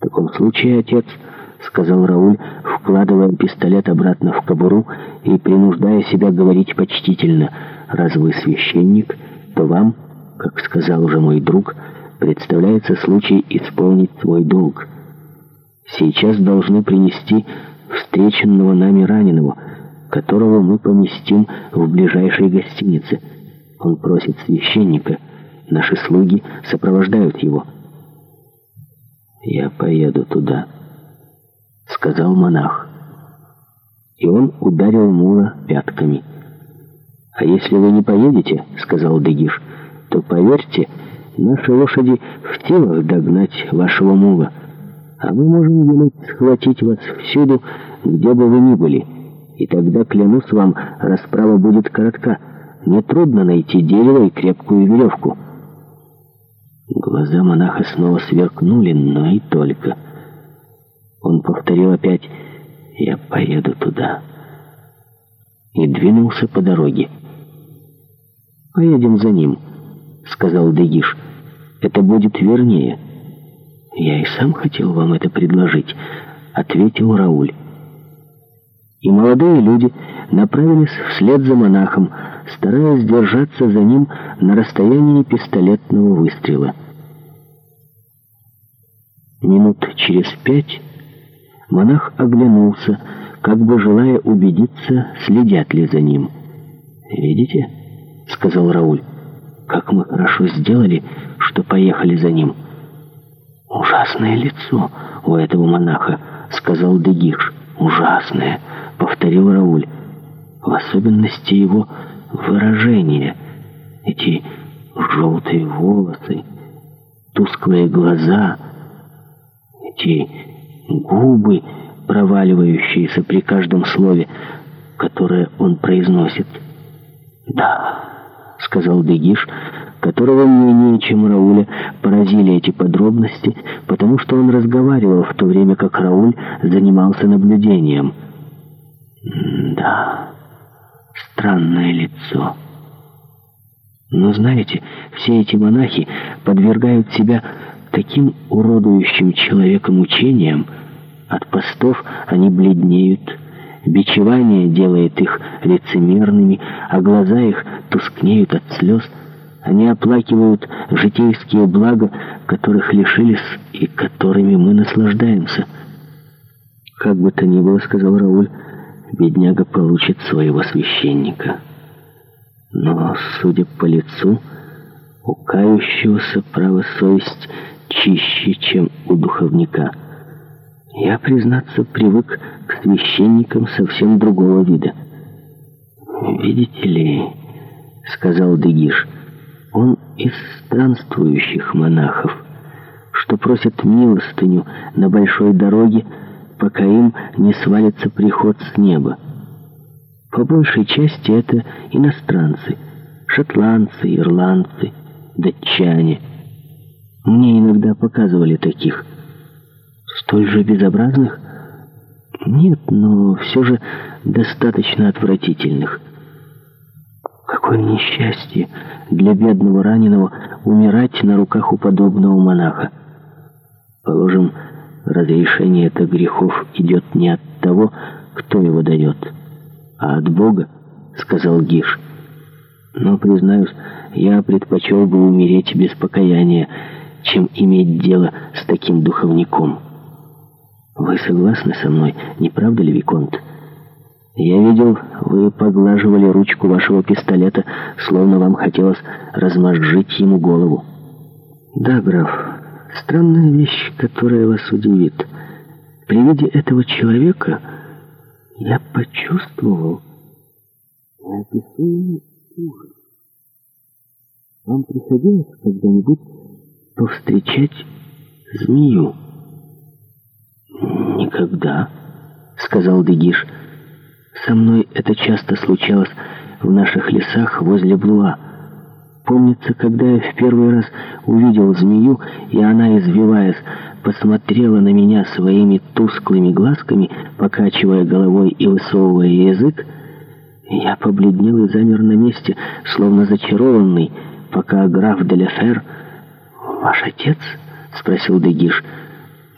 В таком случае, отец, — сказал Рауль, вкладывая пистолет обратно в кобуру и принуждая себя говорить почтительно, — раз вы священник, то вам, как сказал уже мой друг, представляется случай исполнить свой долг. Сейчас должны принести встреченного нами раненого, которого мы поместим в ближайшей гостинице. Он просит священника. Наши слуги сопровождают его». «Я поеду туда», — сказал монах. И он ударил мула пятками. «А если вы не поедете, — сказал Дегиш, — то, поверьте, наши лошади в силах догнать вашего мула, а мы можем думать схватить вас всюду, где бы вы ни были, и тогда, клянусь вам, расправа будет коротка. Нетрудно найти дерево и крепкую веревку». Глаза монаха снова сверкнули, но и только. Он повторил опять «Я поеду туда» и двинулся по дороге. «Поедем за ним», — сказал Дегиш. «Это будет вернее». «Я и сам хотел вам это предложить», — ответил Рауль. И молодые люди направились вслед за монахом, стараясь держаться за ним на расстоянии пистолетного выстрела. Минут через пять монах оглянулся, как бы желая убедиться, следят ли за ним. «Видите?» — сказал Рауль. «Как мы хорошо сделали, что поехали за ним». «Ужасное лицо у этого монаха», — сказал Дегиш. «Ужасное», — повторил Рауль. «В особенности его выражение. Эти желтые волосы, тусклые глаза» те губы, проваливающиеся при каждом слове, которое он произносит. «Да», — сказал Дегиш, которого менее чем Рауля поразили эти подробности, потому что он разговаривал в то время, как Рауль занимался наблюдением. «Да, странное лицо». Но знаете, все эти монахи подвергают себя таким уродующим человека учением от постов они бледнеют, бичевание делает их лицемерными, а глаза их тускнеют от слез, они оплакивают житейские блага, которых лишились и которыми мы наслаждаемся. «Как бы то ни было, — сказал Рауль, — бедняга получит своего священника. Но, судя по лицу, у кающегося право совесть — чище, чем у духовника. Я, признаться, привык к священникам совсем другого вида. «Видите ли», — сказал Дегиш, — «он из странствующих монахов, что просят милостыню на большой дороге, пока им не свалится приход с неба. По большей части это иностранцы, шотландцы, ирландцы, датчане». Мне иногда показывали таких. Столь же безобразных? Нет, но все же достаточно отвратительных. Какое несчастье для бедного раненого умирать на руках у подобного монаха. Положим, разрешение это грехов идет не от того, кто его дает, а от Бога, сказал Гиш. Но, признаюсь, я предпочел бы умереть без покаяния, чем иметь дело с таким духовником. Вы согласны со мной, не правда ли, Виконт? Я видел, вы поглаживали ручку вашего пистолета, словно вам хотелось размозжить ему голову. Да, граф, странная вещь, которая вас удивит. При виде этого человека я почувствовал неописуемый ужас. Вам приходилось когда-нибудь повстречать змею. «Никогда», — сказал Дегиш. «Со мной это часто случалось в наших лесах возле Блуа. Помнится, когда я в первый раз увидел змею, и она, извиваясь, посмотрела на меня своими тусклыми глазками, покачивая головой и высовывая язык, я побледнел и замер на месте, словно зачарованный, пока граф Деляфер... «Ваш отец?» — спросил Дегиш.